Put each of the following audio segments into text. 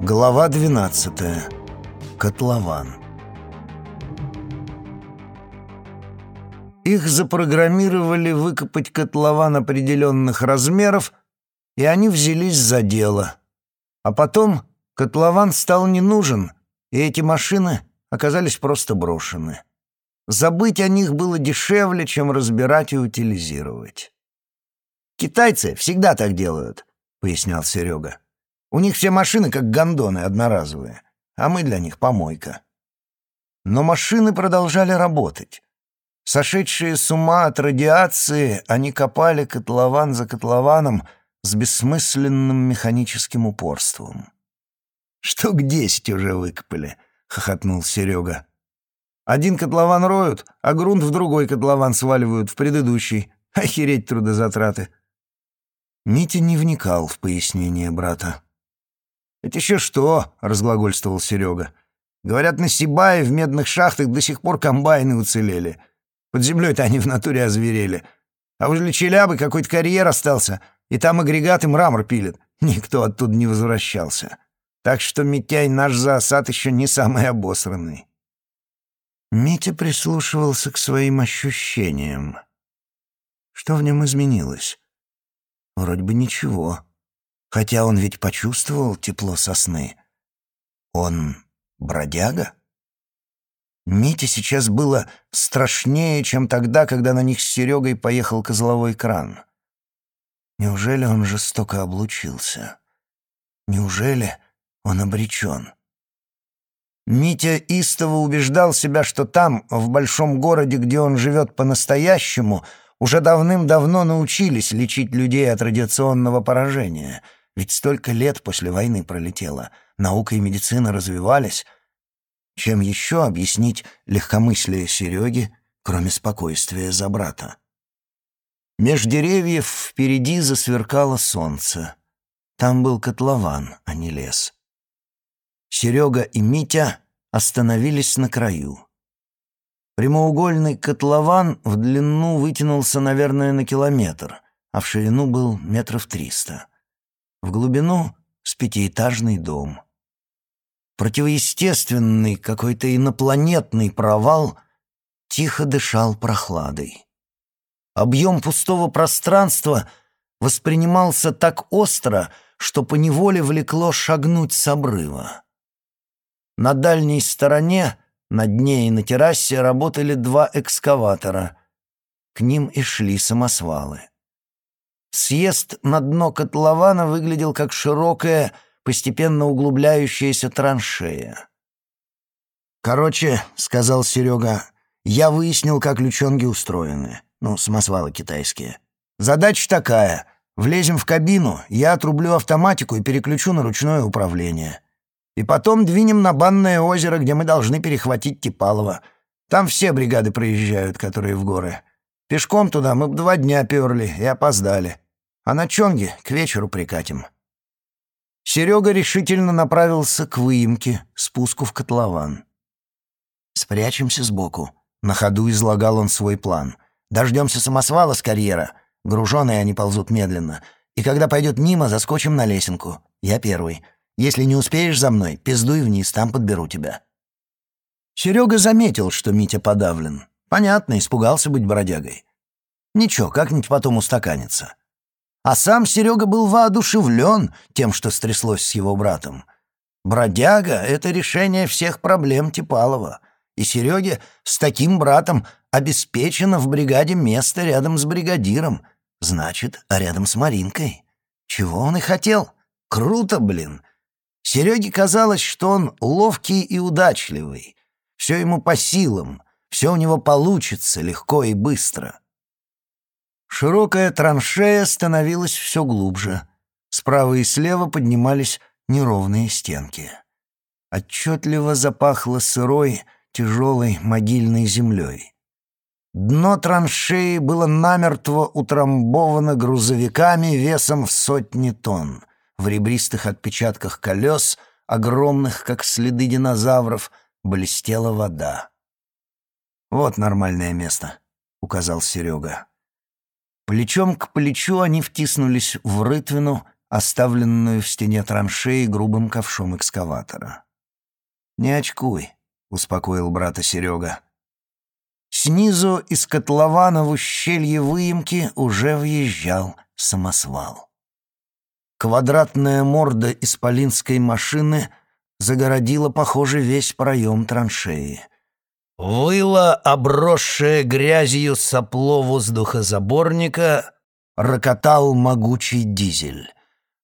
Глава 12. Котлован. Их запрограммировали выкопать котлован определенных размеров, и они взялись за дело. А потом котлован стал не нужен, и эти машины оказались просто брошены. Забыть о них было дешевле, чем разбирать и утилизировать. «Китайцы всегда так делают», — пояснял Серега. «У них все машины как гондоны одноразовые, а мы для них помойка». Но машины продолжали работать. Сошедшие с ума от радиации, они копали котлован за котлованом с бессмысленным механическим упорством. «Штук десять уже выкопали», — хохотнул Серега. «Один котлован роют, а грунт в другой котлован сваливают, в предыдущий. Охереть трудозатраты». Митя не вникал в пояснение брата. «Это еще что?» — разглагольствовал Серега. «Говорят, на Сибае в медных шахтах до сих пор комбайны уцелели. Под землей-то они в натуре озверели. А возле Челябы какой-то карьер остался, и там агрегаты мрамор пилят. Никто оттуда не возвращался. Так что, Митяй, наш заосад еще не самый обосранный». Митя прислушивался к своим ощущениям. Что в нем изменилось? Вроде бы ничего. Хотя он ведь почувствовал тепло сосны. Он бродяга? Мите сейчас было страшнее, чем тогда, когда на них с Серегой поехал козловой кран. Неужели он жестоко облучился? Неужели он обречен? Митя истово убеждал себя, что там, в большом городе, где он живет по-настоящему, уже давным-давно научились лечить людей от радиационного поражения. Ведь столько лет после войны пролетело, наука и медицина развивались. Чем еще объяснить легкомыслие Сереги, кроме спокойствия за брата? Меж деревьев впереди засверкало солнце. Там был котлован, а не лес. Серега и Митя остановились на краю. Прямоугольный котлован в длину вытянулся, наверное, на километр, а в ширину был метров триста. В глубину — с пятиэтажный дом. Противоестественный, какой-то инопланетный провал тихо дышал прохладой. Объем пустого пространства воспринимался так остро, что поневоле влекло шагнуть с обрыва. На дальней стороне на дне и на террасе работали два экскаватора. К ним и шли самосвалы. Съезд на дно котлована выглядел как широкая, постепенно углубляющаяся траншея. «Короче», — сказал Серега, — «я выяснил, как лючонги устроены. Ну, самосвалы китайские. Задача такая — влезем в кабину, я отрублю автоматику и переключу на ручное управление. И потом двинем на Банное озеро, где мы должны перехватить Типалова. Там все бригады проезжают, которые в горы. Пешком туда мы бы два дня перли и опоздали. А на Чонге к вечеру прикатим». Серега решительно направился к выемке, спуску в котлован. «Спрячемся сбоку», — на ходу излагал он свой план. «Дождемся самосвала с карьера. Груженые они ползут медленно. И когда пойдет мимо, заскочим на лесенку. Я первый. Если не успеешь за мной, пиздуй вниз, там подберу тебя». Серега заметил, что Митя подавлен. Понятно, испугался быть бродягой. Ничего, как-нибудь потом устаканится. А сам Серега был воодушевлен тем, что стряслось с его братом. Бродяга — это решение всех проблем Типалова. И Сереге с таким братом обеспечено в бригаде место рядом с бригадиром. Значит, рядом с Маринкой. Чего он и хотел. Круто, блин. Сереге казалось, что он ловкий и удачливый. Все ему по силам, все у него получится легко и быстро. Широкая траншея становилась все глубже. Справа и слева поднимались неровные стенки. Отчетливо запахло сырой, тяжелой могильной землей. Дно траншеи было намертво утрамбовано грузовиками весом в сотни тонн. В ребристых отпечатках колес, огромных, как следы динозавров, блестела вода. «Вот нормальное место», — указал Серега. Плечом к плечу они втиснулись в рытвину оставленную в стене траншеи грубым ковшом экскаватора. «Не очкуй», — успокоил брата Серега. Снизу из котлована в ущелье выемки уже въезжал самосвал. Квадратная морда исполинской машины загородила, похоже, весь проем траншеи. Выло, обросшее грязью сопло воздухозаборника, рокотал могучий дизель.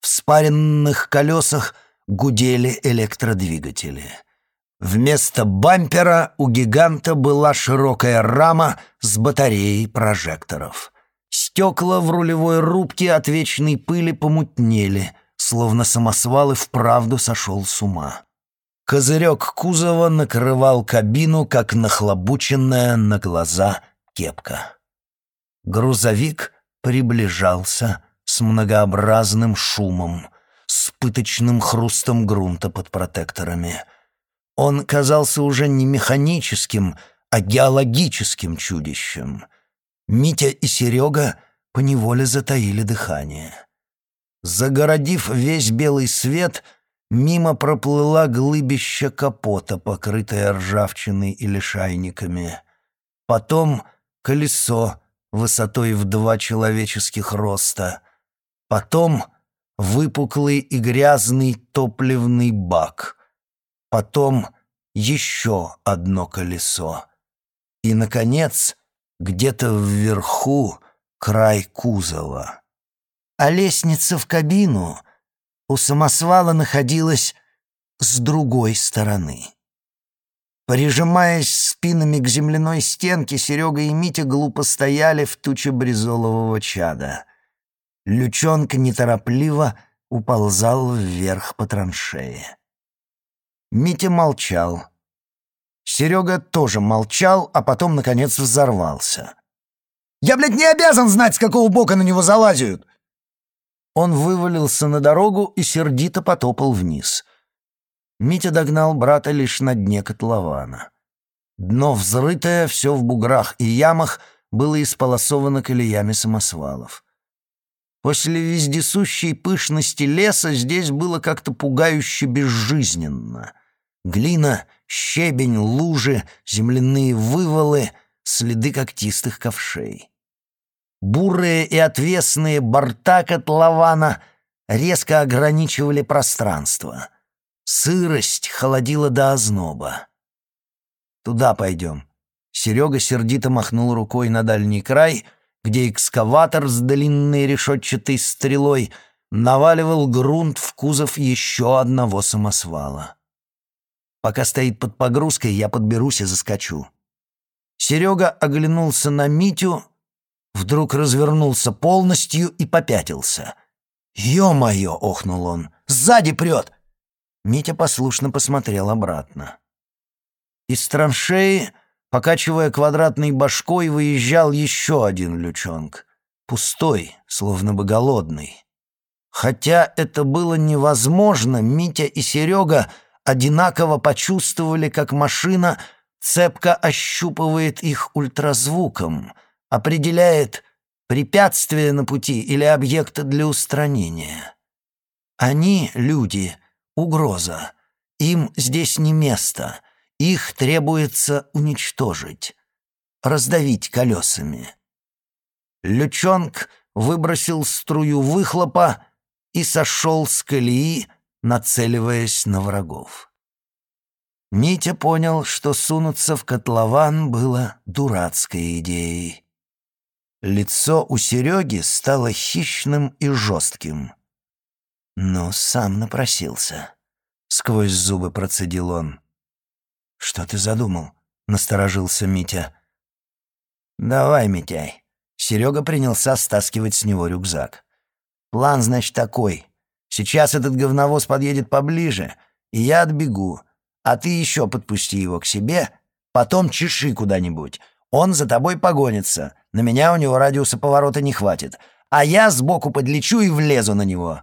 В спаренных колесах гудели электродвигатели. Вместо бампера у гиганта была широкая рама с батареей прожекторов. Стекла в рулевой рубке от вечной пыли помутнели, словно самосвал и вправду сошел с ума. Козырек кузова накрывал кабину, как нахлобученная на глаза кепка. Грузовик приближался с многообразным шумом, с пыточным хрустом грунта под протекторами. Он казался уже не механическим, а геологическим чудищем. Митя и Серега поневоле затаили дыхание. Загородив весь белый свет, мимо проплыла глыбища капота, покрытая ржавчиной и лишайниками. Потом колесо высотой в два человеческих роста. Потом выпуклый и грязный топливный бак. Потом еще одно колесо. И, наконец, где-то вверху край кузова. А лестница в кабину у самосвала находилась с другой стороны. Прижимаясь спинами к земляной стенке, Серега и Митя глупо стояли в туче бризолового чада. Лючонка неторопливо уползал вверх по траншее. Митя молчал, Серега тоже молчал, а потом, наконец, взорвался. «Я, блядь, не обязан знать, с какого бока на него залазят!» Он вывалился на дорогу и сердито потопал вниз. Митя догнал брата лишь на дне котлована. Дно взрытое, все в буграх и ямах, было исполосовано колеями самосвалов. После вездесущей пышности леса здесь было как-то пугающе безжизненно. Глина щебень, лужи, земляные вывалы, следы когтистых ковшей. Бурые и отвесные борта котлована резко ограничивали пространство. Сырость холодила до озноба. «Туда пойдем». Серега сердито махнул рукой на дальний край, где экскаватор с длинной решетчатой стрелой наваливал грунт в кузов еще одного самосвала. Пока стоит под погрузкой, я подберусь и заскочу. Серега оглянулся на Митю, вдруг развернулся полностью и попятился. «Е-мое!» — охнул он. «Сзади прет!» Митя послушно посмотрел обратно. Из траншеи, покачивая квадратной башкой, выезжал еще один лючонг. Пустой, словно бы голодный. Хотя это было невозможно, Митя и Серега одинаково почувствовали, как машина цепко ощупывает их ультразвуком, определяет препятствие на пути или объект для устранения. Они, люди, угроза. Им здесь не место. Их требуется уничтожить, раздавить колесами. Лючонг выбросил струю выхлопа и сошел с колеи, нацеливаясь на врагов. Митя понял, что сунуться в котлован было дурацкой идеей. Лицо у Сереги стало хищным и жестким. «Ну, сам напросился», — сквозь зубы процедил он. «Что ты задумал?» — насторожился Митя. «Давай, Митяй». Серега принялся стаскивать с него рюкзак. «План, значит, такой. Сейчас этот говновоз подъедет поближе, и я отбегу. А ты еще подпусти его к себе, потом чеши куда-нибудь. Он за тобой погонится. На меня у него радиуса поворота не хватит. А я сбоку подлечу и влезу на него».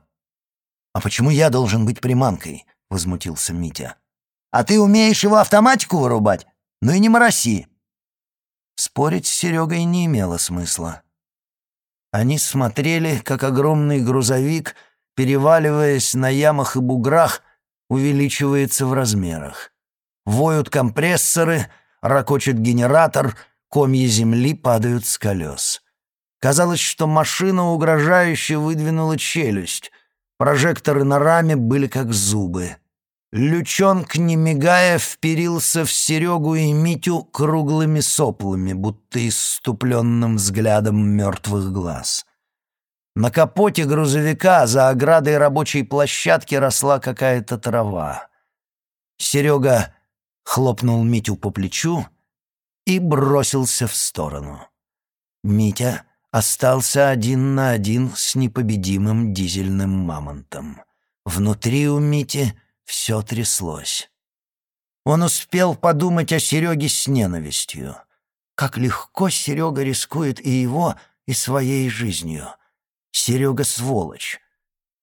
«А почему я должен быть приманкой?» — возмутился Митя. «А ты умеешь его автоматику вырубать? Ну и не мороси!» Спорить с Серегой не имело смысла. Они смотрели, как огромный грузовик — переваливаясь на ямах и буграх, увеличивается в размерах. Воют компрессоры, ракочет генератор, комья земли падают с колес. Казалось, что машина угрожающе выдвинула челюсть. Прожекторы на раме были как зубы. Лючонг, не мигая, вперился в Серегу и Митю круглыми соплами, будто иступленным взглядом мертвых глаз. На капоте грузовика за оградой рабочей площадки росла какая-то трава. Серега хлопнул Митю по плечу и бросился в сторону. Митя остался один на один с непобедимым дизельным мамонтом. Внутри у Мити все тряслось. Он успел подумать о Сереге с ненавистью. Как легко Серега рискует и его, и своей жизнью. Серега сволочь.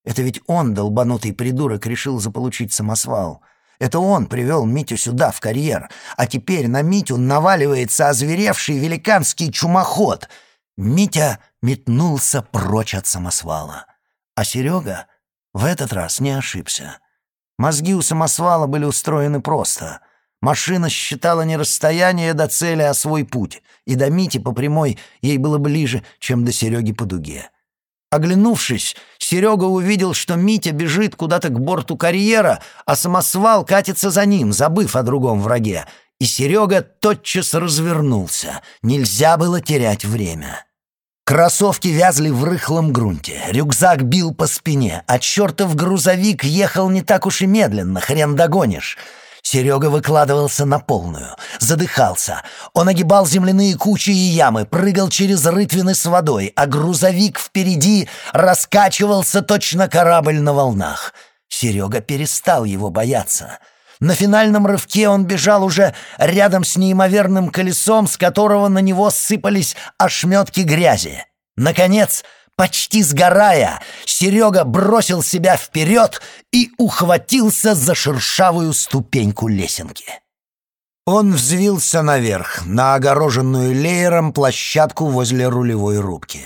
Это ведь он, долбанутый придурок, решил заполучить самосвал. Это он привел Митю сюда, в карьер. А теперь на Митю наваливается озверевший великанский чумоход. Митя метнулся прочь от самосвала. А Серега в этот раз не ошибся. Мозги у самосвала были устроены просто. Машина считала не расстояние до цели, а свой путь, и до Мити по прямой ей было ближе, чем до Сереги по дуге. Оглянувшись, Серега увидел, что Митя бежит куда-то к борту карьера, а самосвал катится за ним, забыв о другом враге. И Серега тотчас развернулся. Нельзя было терять время. Кроссовки вязли в рыхлом грунте, рюкзак бил по спине, а чертов грузовик ехал не так уж и медленно, хрен догонишь. Серега выкладывался на полную, задыхался. Он огибал земляные кучи и ямы, прыгал через рытвины с водой, а грузовик впереди раскачивался точно корабль на волнах. Серега перестал его бояться — на финальном рывке он бежал уже рядом с неимоверным колесом, с которого на него сыпались ошметки грязи. Наконец, почти сгорая, Серега бросил себя вперед и ухватился за шершавую ступеньку лесенки. Он взвился наверх, на огороженную леером площадку возле рулевой рубки.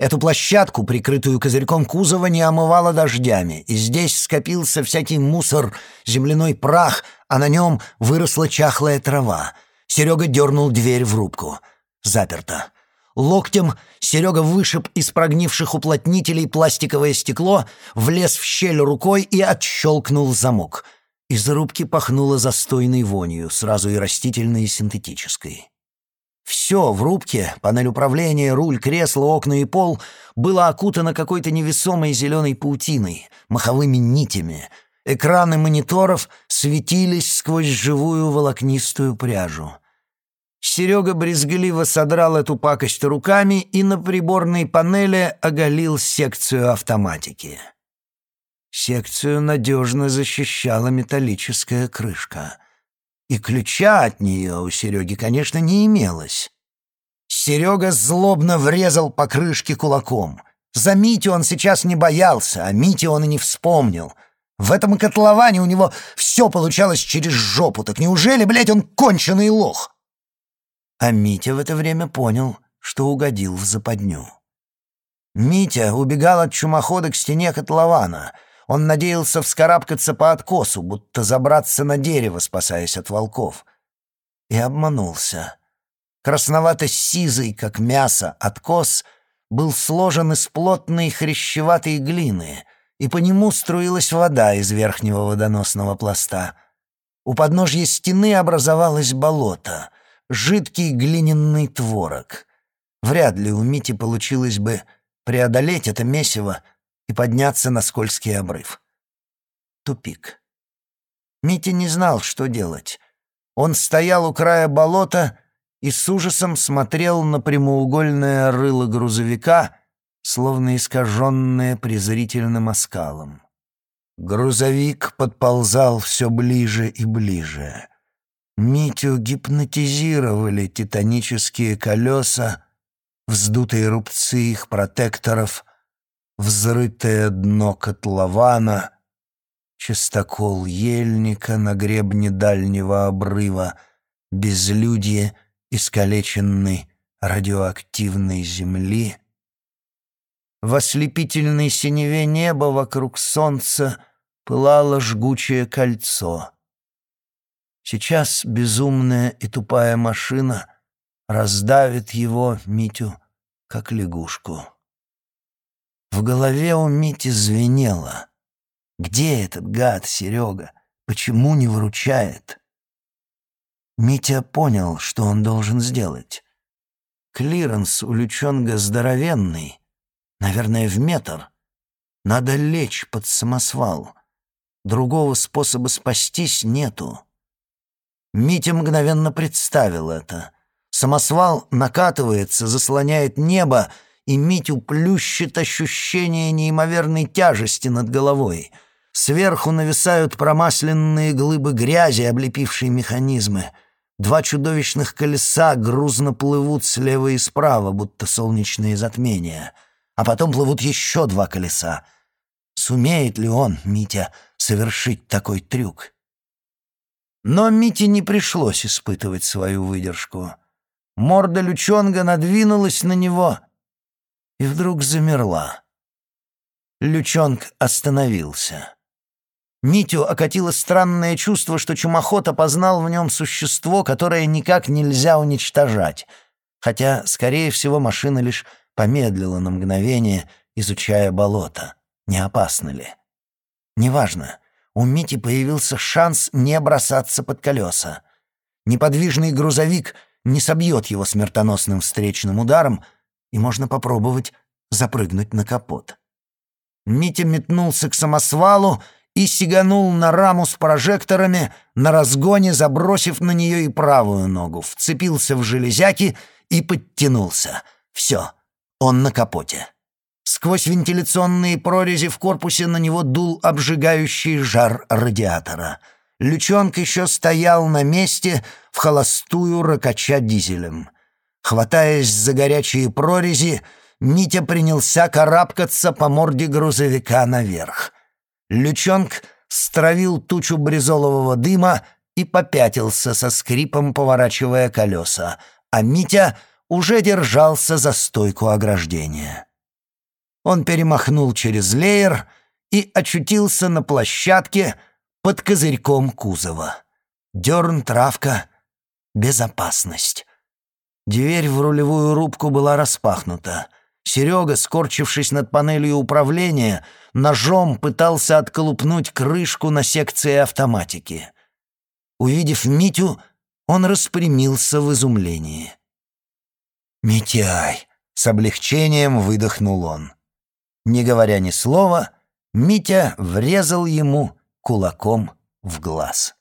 Эту площадку, прикрытую козырьком кузова, не омывало дождями, и здесь скопился всякий мусор, земляной прах, а на нем выросла чахлая трава. Серега дернул дверь в рубку. Заперто. Локтем Серега вышиб из прогнивших уплотнителей пластиковое стекло, влез в щель рукой и отщелкнул замок. Из рубки пахнуло застойной вонью, сразу и растительной, и синтетической. Все в рубке, панель управления, руль, кресло, окна и пол было окутано какой-то невесомой зеленой паутиной, маховыми нитями. Экраны мониторов светились сквозь живую волокнистую пряжу. Серега брезгливо содрал эту пакость руками и на приборной панели оголил секцию автоматики. Секцию надежно защищала металлическая крышка — и ключа от нее у Сереги, конечно, не имелось. Серега злобно врезал по крышке кулаком. За Митю он сейчас не боялся, а Митю он и не вспомнил. В этом котловане у него все получалось через жопу. Так неужели, блядь, он конченый лох? А Митя в это время понял, что угодил в западню. Митя убегал от чумохода к стене котлована — он надеялся вскарабкаться по откосу, будто забраться на дерево, спасаясь от волков. И обманулся. Красновато-сизый, как мясо, откос был сложен из плотной хрящеватой глины, и по нему струилась вода из верхнего водоносного пласта. У подножья стены образовалось болото, жидкий глиняный творог. Вряд ли у Мити получилось бы преодолеть это месиво, и подняться на скользкий обрыв. Тупик. Митя не знал, что делать. Он стоял у края болота и с ужасом смотрел на прямоугольное рыло грузовика, словно искаженное презрительным оскалом. Грузовик подползал все ближе и ближе. Митю гипнотизировали титанические колеса, вздутые рубцы их протекторов, взрытое дно котлована, чистокол ельника на гребне дальнего обрыва, безлюдье искалеченной радиоактивной земли — В ослепительной синеве неба вокруг солнца пылало жгучее кольцо. Сейчас безумная и тупая машина раздавит его, Митю, как лягушку. В голове у Мити звенело. Где этот гад, Серега? Почему не выручает? Митя понял, что он должен сделать. Клиренс у Лючонга здоровенный, наверное, в метр. Надо лечь под самосвал. Другого способа спастись нету. Митя мгновенно представил это. Самосвал накатывается, заслоняет небо, и Митю плющит ощущение неимоверной тяжести над головой. Сверху нависают промасленные глыбы грязи, облепившие механизмы. Два чудовищных колеса грузно плывут слева и справа, будто солнечные затмения. А потом плывут еще два колеса. Сумеет ли он, Митя, совершить такой трюк? Но Мите не пришлось испытывать свою выдержку. Морда Лючонга надвинулась на него и вдруг замерла. Лючонг остановился. Митю окатило странное чувство, что чумоход опознал в нем существо, которое никак нельзя уничтожать, хотя, скорее всего, машина лишь помедлила на мгновение, изучая болото. Не опасно ли? Неважно у Мити появился шанс не бросаться под колеса. Неподвижный грузовик не собьет его смертоносным встречным ударом, и можно попробовать запрыгнуть на капот. Митя метнулся к самосвалу и сиганул на раму с прожекторами, на разгоне забросив на нее и правую ногу, вцепился в железяки и подтянулся. Все, он на капоте. Сквозь вентиляционные прорези в корпусе на него дул обжигающий жар радиатора. Лючонок еще стоял на месте, в холостую ракача дизелем. Хватаясь за горячие прорези, Митя принялся карабкаться по морде грузовика наверх. Лючонок стравил тучу бризолового дыма и попятился со скрипом, поворачивая колеса, а Митя уже держался за стойку ограждения. Он перемахнул через леер и очутился на площадке под козырьком кузова. Дерн, травка, безопасность. Дверь в рулевую рубку была распахнута. Серега, скорчившись над панелью управления, ножом пытался отколупнуть крышку на секции автоматики. Увидев Митю, он распрямился в изумлении. «Митяй!» — с облегчением выдохнул он. Не говоря ни слова, Митя врезал ему кулаком в глаз.